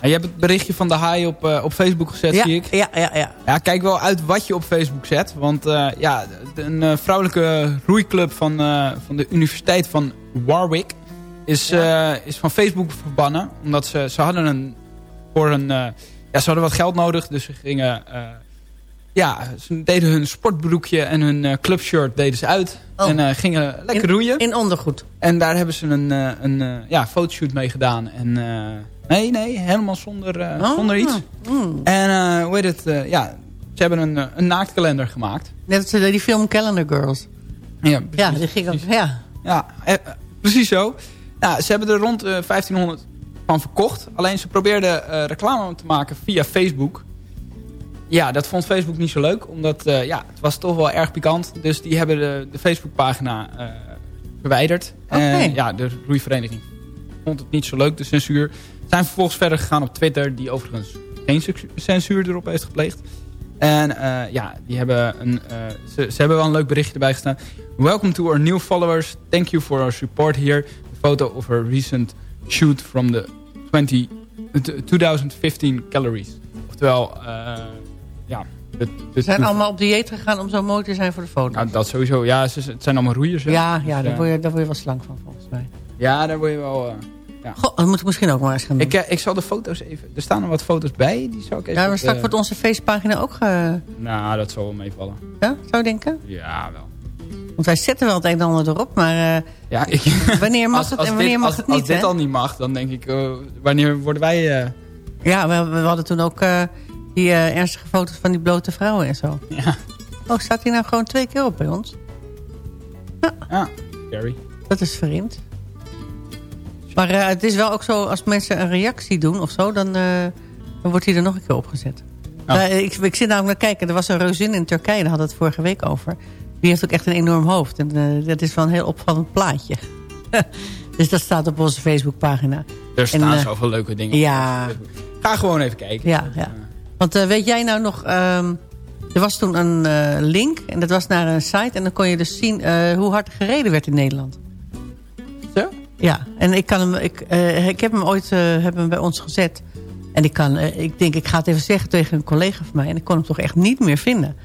En je hebt het berichtje van de haai op, eh, op Facebook gezet, Ja, zie ik. ja, ja, ja. Ja, kijk wel uit wat je op Facebook zet. Want ja, een vrouwelijke roeiclub van, van de Universiteit van Warwick... is, is van Facebook verbannen. Omdat ze, ze hadden een... Voor een eh, ja, ze hadden wat geld nodig. Dus ze gingen... eh, ja, ze deden hun sportbroekje en hun eh, clubshirt deden ze uit. Oh. En gingen lekker In- roeien. In ondergoed. En daar hebben ze een, een ja, fotoshoot mee gedaan. En, nee, nee, helemaal zonder, Oh. zonder iets. Mm. En hoe heet het? ja, ze hebben een, een naaktkalender gemaakt. Net als die film Calendar Girls. Ja, Ja, die ging ook. Ja. ja eh, precies zo. Nou, ze hebben er rond eh, 1500 van verkocht. Alleen ze probeerden eh, reclame te maken via Facebook. Ja, dat vond Facebook niet zo leuk. Omdat eh, ja, het was toch wel erg pikant. Dus die hebben de, de Facebookpagina eh verwijderd. En Oké. ja, de roeivereniging vond het niet zo leuk, de censuur. Zijn vervolgens verder gegaan op Twitter. Die overigens geen censu- censuur erop heeft gepleegd. En ja, die hebben een, ze, ze hebben wel een leuk berichtje erbij gestaan. Welcome to our new followers. Thank you for our support here. A photo of a recent shoot from the 20, eh, 2015 calories. Oftewel, eh, ja... Ze zijn allemaal op dieet gegaan om zo mooi te zijn voor de foto. Nou, dat sowieso. Ja, ze, het zijn allemaal roeiers. hè. ja, Dus, ja daar, eh, word je, daar word je wel slank van volgens mij. ja, daar word je wel... eh, Goh, dat moet ik misschien ook maar eens gaan doen. ik, ik zal de foto's even... Er staan er wat foto's bij. Die zou ik even... ja, maar straks eh, wordt onze feestpagina ook... Ge... Nou, dat zal wel meevallen. Ja, zou je denken? Ja, wel. Want wij zetten wel het een en ander erop, maar eh, Ja, ik... wanneer mag als, het en wanneer dit, mag als, het niet, Als dit hè? al niet mag, dan denk ik... eh, wanneer worden wij... eh, Ja, we, we hadden toen ook die ernstige foto's van die blote vrouwen en zo. ja, Oh, staat die nou gewoon twee keer op bij ons? ja, scary. Dat is vreemd. Maar het is wel ook zo, als mensen een reactie doen of zo, dan, dan wordt hij er nog een keer opgezet. Ik, ik zit namelijk naar kijken, er was een reuzin in Turkije, daar hadden we het vorige week over. Die heeft ook echt een enorm hoofd. En eh, dat is wel een heel opvallend plaatje. dus dat staat op onze Facebookpagina. Er staan eh, zoveel leuke dingen op. Ja, Ga gewoon even kijken. ja, ja. Want eh, weet jij nou nog... ehm, er was toen een link en dat was naar een site... en dan kon je dus zien hoe hard er gereden werd in Nederland. Zo? Ja, en ik, kan hem, ik, ik heb hem ooit heb hem bij ons gezet. En ik, kan, ik denk, ik ga het even zeggen tegen een collega van mij... en ik kon hem toch echt niet meer vinden.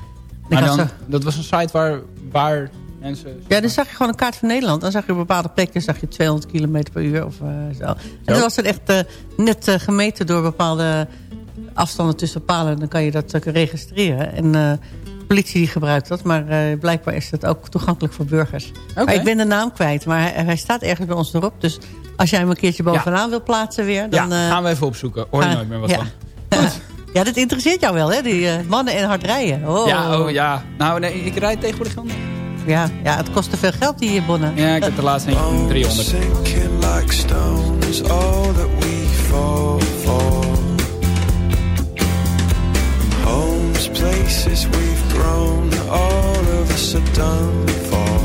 Maar dan, zo- dat was een site waar, waar mensen... ja, dan zag je gewoon een kaart van Nederland. Dan zag je op bepaalde plekken zag je 200 km per uur of eh, zo. En dan was het echt eh, net eh, gemeten door bepaalde afstanden tussen palen. Dan kan je dat registreren. En eh, politie die gebruikt dat. Maar eh, blijkbaar is dat ook toegankelijk voor burgers. Maar ik ben de naam kwijt. Maar hij, hij staat ergens bij ons erop. Dus als jij hem een keertje bovenaan wil plaatsen weer... Dan, ja, eh, gaan we even opzoeken. Hoor je nooit meer wat ja. van. Ja, dat interesseert jou wel, hè? Die eh, mannen en hard rijden. Oh. Ja, oh ja. Nou, nee, ik rijd tegenwoordig gewoon. Ja, ja, het kost te veel geld, die eh, bonnen. Ja, ik heb de laatste een 300. Sinking like stones, all that we fall for. Homes, places we've grown, all of us are done for.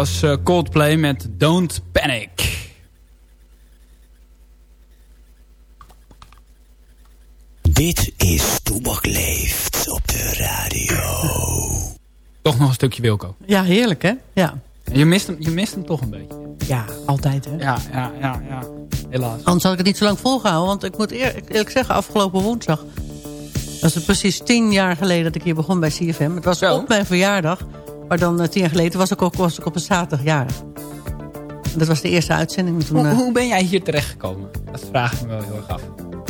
Was eh, Coldplay met Don't Panic. Dit is Toebak Leeft op de radio. Toch nog een stukje Wilco. Ja, heerlijk, hè? Ja, Je mist hem, je mist hem toch een beetje. ja altijd, hè? Ja, ja, ja, ja. Helaas. Anders had ik het niet zo lang volgehouden. Want ik moet eer- eerlijk zeggen, afgelopen woensdag... Dat is precies tien jaar geleden dat ik hier begon bij CFM. Het was Zo. op mijn verjaardag. Maar dan eh, tien jaar geleden was ik, ook, was ik op een zaterdag jarig. Dat was de eerste uitzending. Toen, Hoe, eh, hoe ben jij hier terechtgekomen? Dat vraag ik me wel heel erg af.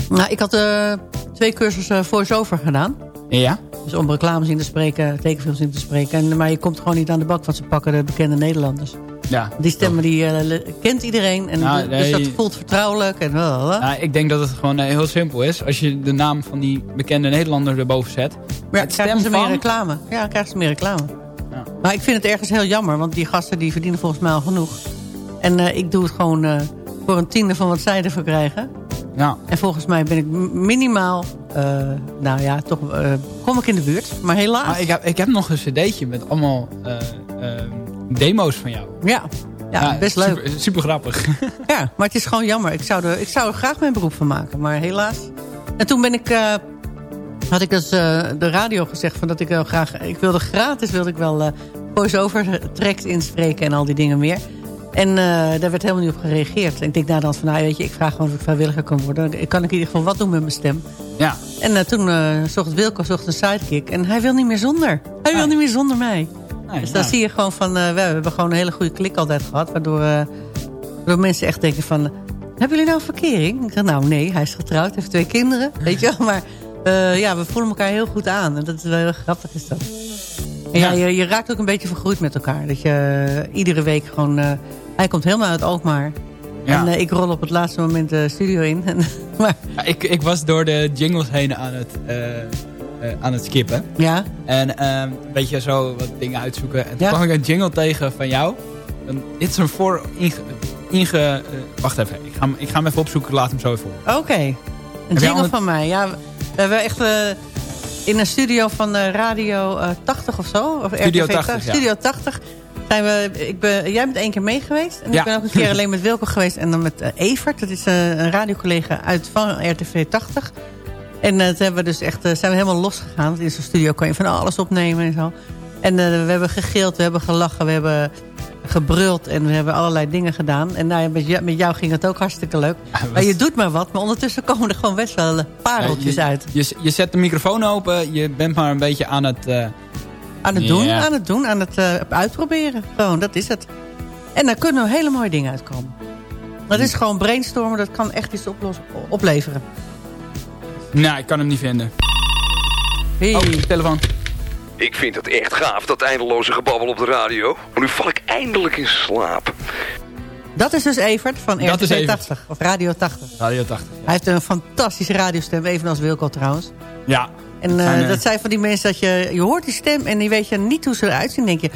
nou, ik had eh, twee cursussen voice-over gedaan. Ja? Dus om reclames in te spreken, tekenfilms in te spreken. En, maar je komt gewoon niet aan de bak, want ze pakken de bekende Nederlanders. Ja. Die stemmen die kent iedereen. En Nou, dus dat voelt vertrouwelijk. En. Nou, ik denk dat het gewoon heel simpel is. Als je de naam van die bekende Nederlander erboven zet. Ja, het krijgen ze meer reclame. Ja, krijgen ze meer reclame. Ja. Maar ik vind het ergens heel jammer, want die gasten die verdienen volgens mij al genoeg. En eh, ik doe het gewoon eh, voor een tiende van wat zij ervoor krijgen. Ja. En volgens mij ben ik minimaal, eh, nou ja, toch kom ik in de buurt. Maar helaas. Maar ik, heb, ik heb nog een cd'tje met allemaal demo's van jou. Ja, ja, best leuk. Super, super grappig. Ja, maar het is gewoon jammer. Ik zou, er, ik zou er graag mijn beroep van maken, maar helaas. En toen ben ik, had ik dus eh, de radio gezegd van dat ik wel graag, ik wilde gratis, wilde ik wel eh voice-over tracks inspreken en al die dingen meer. En eh, daar werd helemaal niet op gereageerd. En ik denk dan van, nou weet je, ik vraag gewoon of ik vrijwilliger kan worden. Dan kan ik in ieder geval wat doen met mijn stem. Ja. En toen zocht Wilco zocht een sidekick. En hij wil niet meer zonder. Hij wil niet meer zonder mij. Nee, dus dan zie je gewoon van... we hebben gewoon een hele goede klik altijd gehad. Waardoor, mensen echt denken van... hebben jullie nou een verkering? Ik zeg, nou nee, hij is getrouwd, heeft twee kinderen. Weet je wel, maar eh, ja, we voelen elkaar heel goed aan. En dat is wel heel grappig is dat. En ja, Ja. je, je raakt ook een beetje vergroeid met elkaar. Dat je eh, iedere week gewoon... eh, hij komt helemaal uit Alkmaar. Ja. En ik rol op het laatste moment de studio in. En, maar Ja, ik, ik was door de jingles heen aan het, aan het skippen. ja, En eh, een beetje zo wat dingen uitzoeken. En toen Ja. kwam ik een jingle tegen van jou. En dit is een voor... Inge, inge, wacht even, ik ga, hem- ik ga hem even opzoeken. Laat hem zo even. Oké. Een jingle van mij. Ja, we hebben echt eh, in een studio van eh, Radio eh, 80 of zo. Of Studio RTV 80, ja. Studio 80. zijn we, ik ben, jij bent één keer mee geweest. En Ja. ik ben ook een keer alleen met Wilco geweest. En dan met eh, Evert. Dat is eh, een radiocollega uit van RTV 80. En eh, toen hebben we dus echt, eh, zijn we helemaal losgegaan. Want in zo'n studio kan je van alles opnemen en zo. En eh, we hebben gegild, we hebben gelachen, we hebben gebruld. En we hebben allerlei dingen gedaan. En nou, ja, met, jou, met jou ging het ook hartstikke leuk. Maar je doet maar wat. Maar ondertussen komen er gewoon best wel eh, pareltjes je, uit. Je, je zet de microfoon open. Je bent maar een beetje aan het... eh, Aan het doen, aan het doen, aan het eh, uitproberen. Gewoon, dat is het. En daar kunnen hele mooie dingen uitkomen. Dat is gewoon brainstormen, dat kan echt iets oplossen, opleveren. nou, ik kan hem niet vinden. Hey. Oh, telefoon. Ik vind het echt gaaf, dat eindeloze gebabbel op de radio. Maar nu val ik eindelijk in slaap. Dat is dus Evert van Dat Evert. 80, of Radio 80. Radio 80. Hij heeft een fantastische radiostem, evenals Wilco trouwens. Ja. En eh, Zijn, eh, dat zijn van die mensen dat je, je hoort die stem en die weet je niet hoe ze eruit zien. denk je,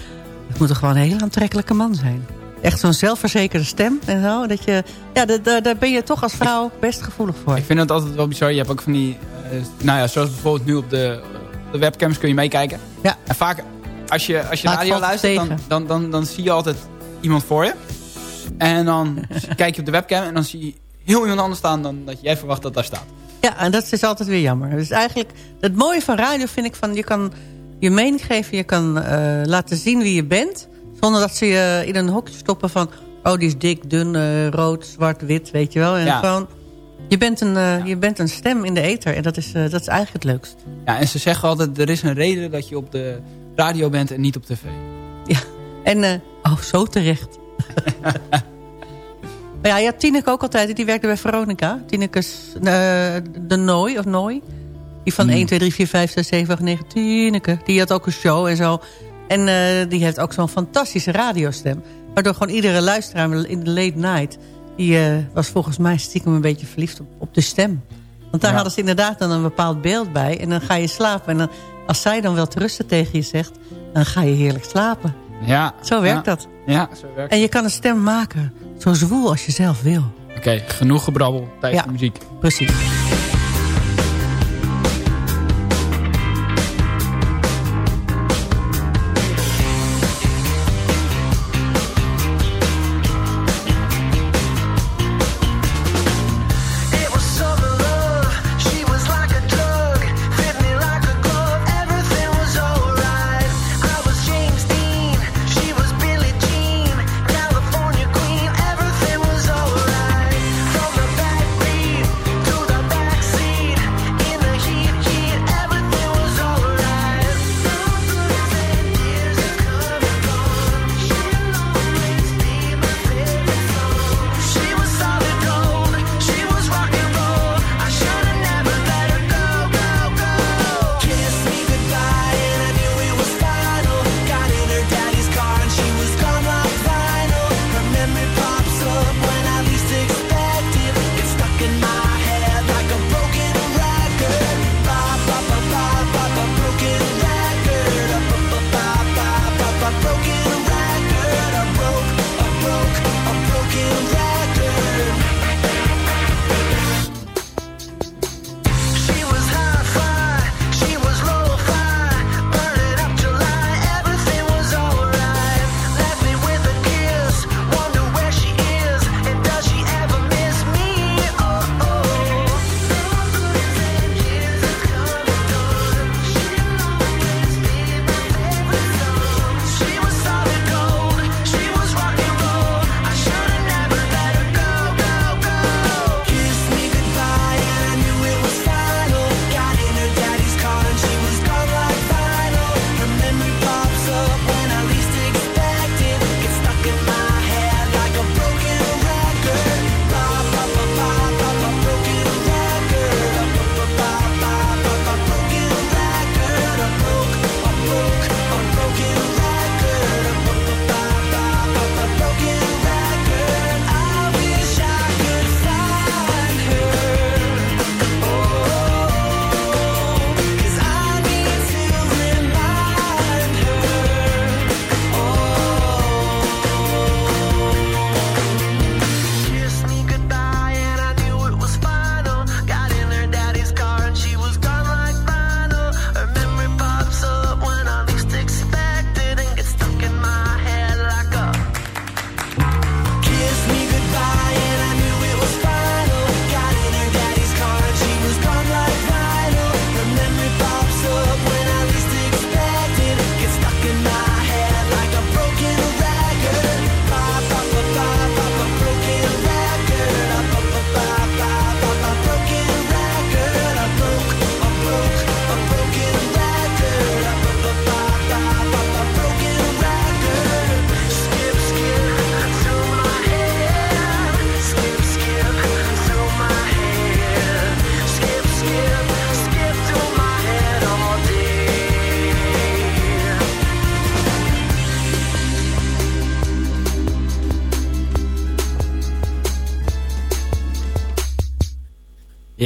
het moet toch gewoon een heel aantrekkelijke man zijn. Echt zo'n zelfverzekerde stem en zo. Dat je, ja, daar- daar daar ben je toch als vrouw best gevoelig voor. Ik vind het altijd wel bizar. Je hebt ook van die... eh, nou ja, zoals bijvoorbeeld nu op de, de webcams kun je meekijken. Ja. En vaak, als je, als je radio luistert, dan, dan, dan, dan zie je altijd iemand voor je. En dan kijk je op de webcam en dan zie je heel iemand anders staan dan dat jij verwacht dat daar staat. Ja, en dat is altijd weer jammer. Dus eigenlijk, het mooie van radio vind ik van... je kan je mening geven, je kan eh, laten zien wie je bent... zonder dat ze je in een hokje stoppen van... oh, die is dik, dun, eh, rood, zwart, wit, weet je wel. En Ja. gewoon, je bent, een, eh, je bent een stem in de ether en dat is, dat is eigenlijk het leukst. Ja, en ze zeggen altijd, er is een reden dat je op de radio bent en niet op tv. Ja, en eh, oh, zo terecht. maar ja, je had Tineke ook altijd, die werkte bij Veronica. Tineke's eh, de Nooi, of Nooi. Die van Hmm. 1, 2, 3, 4, 5, 6, 7, 8, 9, Tineke. Die had ook een show en zo. En eh, die heeft ook zo'n fantastische radiostem. Waardoor gewoon iedere luisteraar in de late night... die was volgens mij stiekem een beetje verliefd op, op de stem. Want daar Ja. hadden ze inderdaad dan een bepaald beeld bij. En dan ga je slapen. En dan, als zij dan wel te rusten tegen je zegt... dan ga je heerlijk slapen. Ja. Zo werkt ja. dat. Ja, zo werkt En je kan een stem maken zo zwoel als je zelf wil. Oké, genoeg gebrabbel. Tijd Ja. voor muziek. Precies.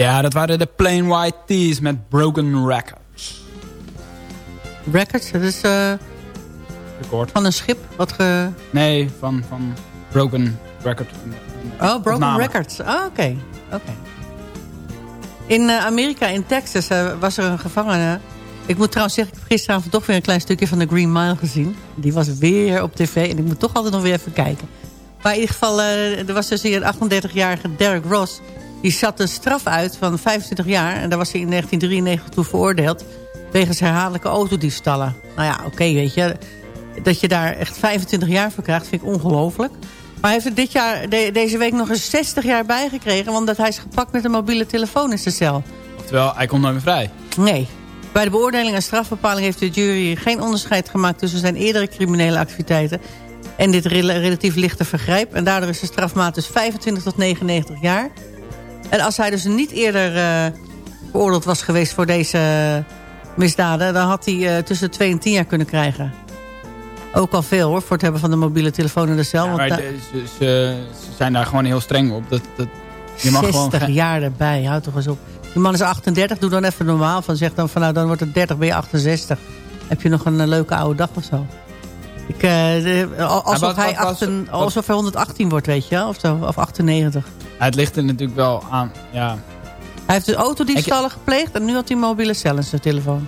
Ja, dat waren de Plain White Tees met Broken Records. Records, dat is eh, Record. van een schip wat ge... Nee, van, van Broken Record. Oh, Broken Opname. Records. Ah, oké. oké. In eh, Amerika, in Texas, eh, was er een gevangene. Ik moet trouwens zeggen, ik heb gisteravond toch weer een klein stukje van de Green Mile gezien. Die was weer op tv en ik moet toch altijd nog weer even kijken. Maar in ieder geval, er was dus hier een 38-jarige Derek Ross. Die zat een straf uit van 25 jaar. En daar was hij in 1993 toe veroordeeld. Wegens herhaaldelijke autodiefstallen. Nou ja, oké, weet je. Dat je daar echt 25 jaar voor krijgt, vind ik ongelooflijk. Maar hij heeft er dit jaar, de- deze week nog eens 60 jaar bijgekregen... omdat hij is gepakt met een mobiele telefoon in zijn cel. Oftewel, hij komt nooit meer vrij. Nee. Bij de beoordeling en strafbepaling heeft de jury geen onderscheid gemaakt... tussen zijn eerdere criminele activiteiten en dit rela- relatief lichte vergrijp. En daardoor is de strafmaat dus 25 tot 99 jaar. En als hij dus niet eerder eh, veroordeeld was geweest voor deze misdaden... dan had hij eh, tussen de 2 en 10 jaar kunnen krijgen. Ook al veel hoor, voor het hebben van de mobiele telefoon in de cel. Ja, want maar ze, ze, ze zijn daar gewoon heel streng op. Dat, dat, je mag 60 gewoon geen- jaar erbij, houd toch eens op. Die man is 38, doe dan even normaal. Van zeg dan van nou, dan wordt het 30, ben je 68. Heb je nog een eh, leuke oude dag of zo? Ik, alsof, wat- hij wat alsof hij 118 wordt, weet je wel? Of, zo, of 98. Het ligt er natuurlijk wel aan. Ja. Hij heeft dus autodiefstallen gepleegd en nu had hij een mobiele cel in zijn telefoon.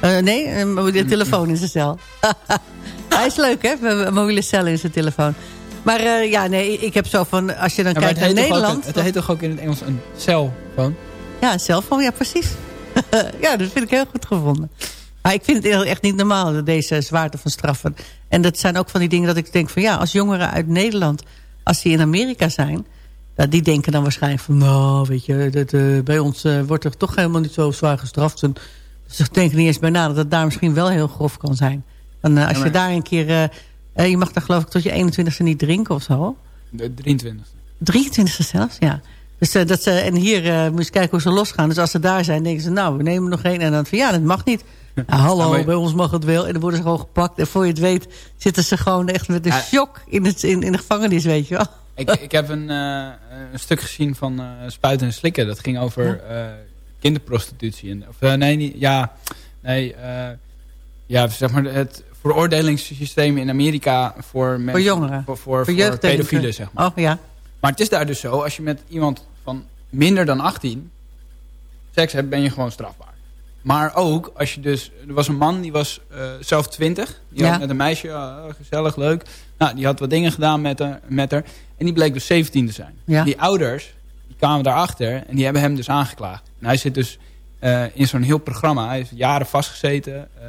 Eh, nee, een mobiele telefoon in zijn cel. hij is leuk, hè? Een mobiele cel in zijn telefoon. Maar eh, ja, nee, ik heb zo van... Als je dan Ja, kijkt naar ook Nederland... het heet toch ook in het Engels een cellfoon? Ja, een cellfoon, ja precies. ja, dat vind ik heel goed gevonden. Maar ik vind het echt niet normaal, deze zwaarte van straffen. En dat zijn ook van die dingen dat ik denk van... ja, als jongeren uit Nederland, als die in Amerika zijn... nou, die denken dan waarschijnlijk van... nou, weet je, dat, eh, bij ons eh, wordt er toch helemaal niet zo zwaar gestraft. En ze denken niet eens bij na dat het daar misschien wel heel grof kan zijn. Dan, eh, als Ja, je daar een keer... je mag dan geloof ik tot je 21ste niet drinken of zo. De 23. 23 zelfs, ja. Dus, dat ze, en hier moet je kijken hoe ze losgaan. Dus als ze daar zijn, denken ze, nou, we nemen nog één. En dan van, ja, dat mag niet. Ja, hallo, Ja, maar- bij ons mag het wel. En dan worden ze gewoon gepakt. En voor je het weet, zitten ze gewoon echt met een shock in, het, in, in de gevangenis, weet je wel. Ik, ik heb een, eh, een stuk gezien van eh, Spuiten en Slikken. Dat ging over eh, kinderprostitutie. En, of, eh, nee, niet, ja, nee, eh, ja, zeg maar het veroordelingssysteem in Amerika voor mensen, Voor jongeren. voor, voor, Voor voor jeugddelinquenten. pedofielen, zeg maar. Oh, ja. Maar het is daar dus zo, als je met iemand van minder dan 18 seks hebt, ben je gewoon strafbaar. Maar ook als je dus, er was een man die was eh, zelf 20, die Ja. had met een meisje, gezellig, leuk. Nou, die had wat dingen gedaan met, haar- met haar en die bleek dus 17 te zijn. Ja. Die ouders, die kwamen daarachter en die hebben hem dus aangeklaagd. En hij zit dus eh, in zo'n heel programma, hij heeft jaren vastgezeten eh,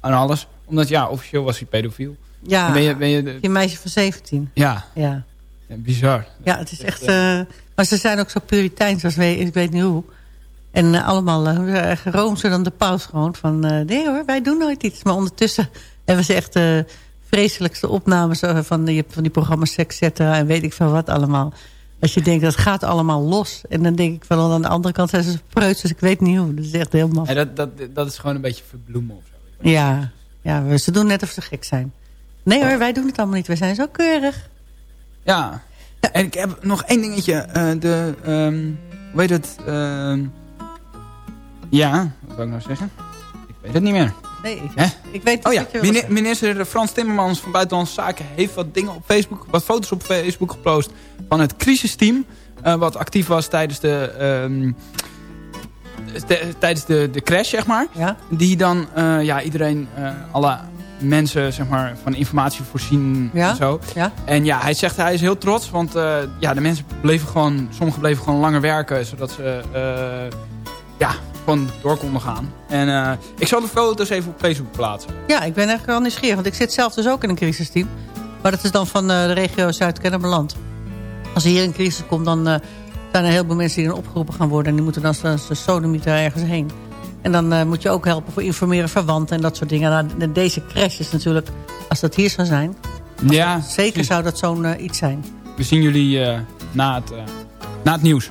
aan alles. Omdat ja, officieel was hij pedofiel. Ja, En ben je, ben je de- meisje van 17. ja, Ja. ja, bizar. Ja, het is echt... eh, maar ze zijn ook zo puriteins, als we, ik weet niet hoe. En allemaal uh, geroomd dan de paus gewoon van... nee hoor, wij doen nooit iets. Maar ondertussen hebben ze echt vreselijkste opnames... eh, van die, van die programma's Sex en weet ik veel wat allemaal. Als je denkt, dat gaat allemaal los. En dan denk ik van aan de andere kant zijn ze preuts, dus ik weet niet hoe. Dat is echt helemaal... Ja, dat, dat, dat is gewoon een beetje verbloemen of zo. Ja, ja, ze doen net of ze gek zijn. Nee hoor, wij doen het allemaal niet. We zijn zo keurig. Ja. En ik heb nog één dingetje. eh, de, ehm hoe heet het? ehm, ja, wat wil ik nou zeggen? Ik weet het niet meer. Nee, ik, weet Oh ja, minister Frans Timmermans van Buitenlandse Zaken heeft wat dingen op Facebook, wat foto's op Facebook gepost van het crisisteam. eh, wat actief was tijdens de, ehm, de- tijdens de, de crash, zeg maar. Ja? Die dan eh, ja, iedereen, eh, alle mensen zeg maar, van informatie voorzien Ja? en zo. Ja? En ja, hij zegt hij is heel trots, want ja, de mensen bleven gewoon, sommigen bleven gewoon langer werken, zodat ze ja, gewoon door konden gaan. En eh, ik zal de foto's even op Facebook plaatsen. Ja, ik ben eigenlijk wel nieuwsgierig. Want ik zit zelf dus ook in een crisisteam. Maar dat is dan van eh, de regio Zuid-Kennemerland. Als er hier een crisis komt, dan eh, zijn er een heleboel mensen die dan opgeroepen gaan worden. En die moeten dan als de sodemieter ergens heen. En dan moet je ook helpen voor informeren verwanten en dat soort dingen. Nou, deze crash is natuurlijk, als dat hier zou zijn... Ja, Zeker zou dat zo'n iets zijn. We zien jullie na, het, na het nieuws.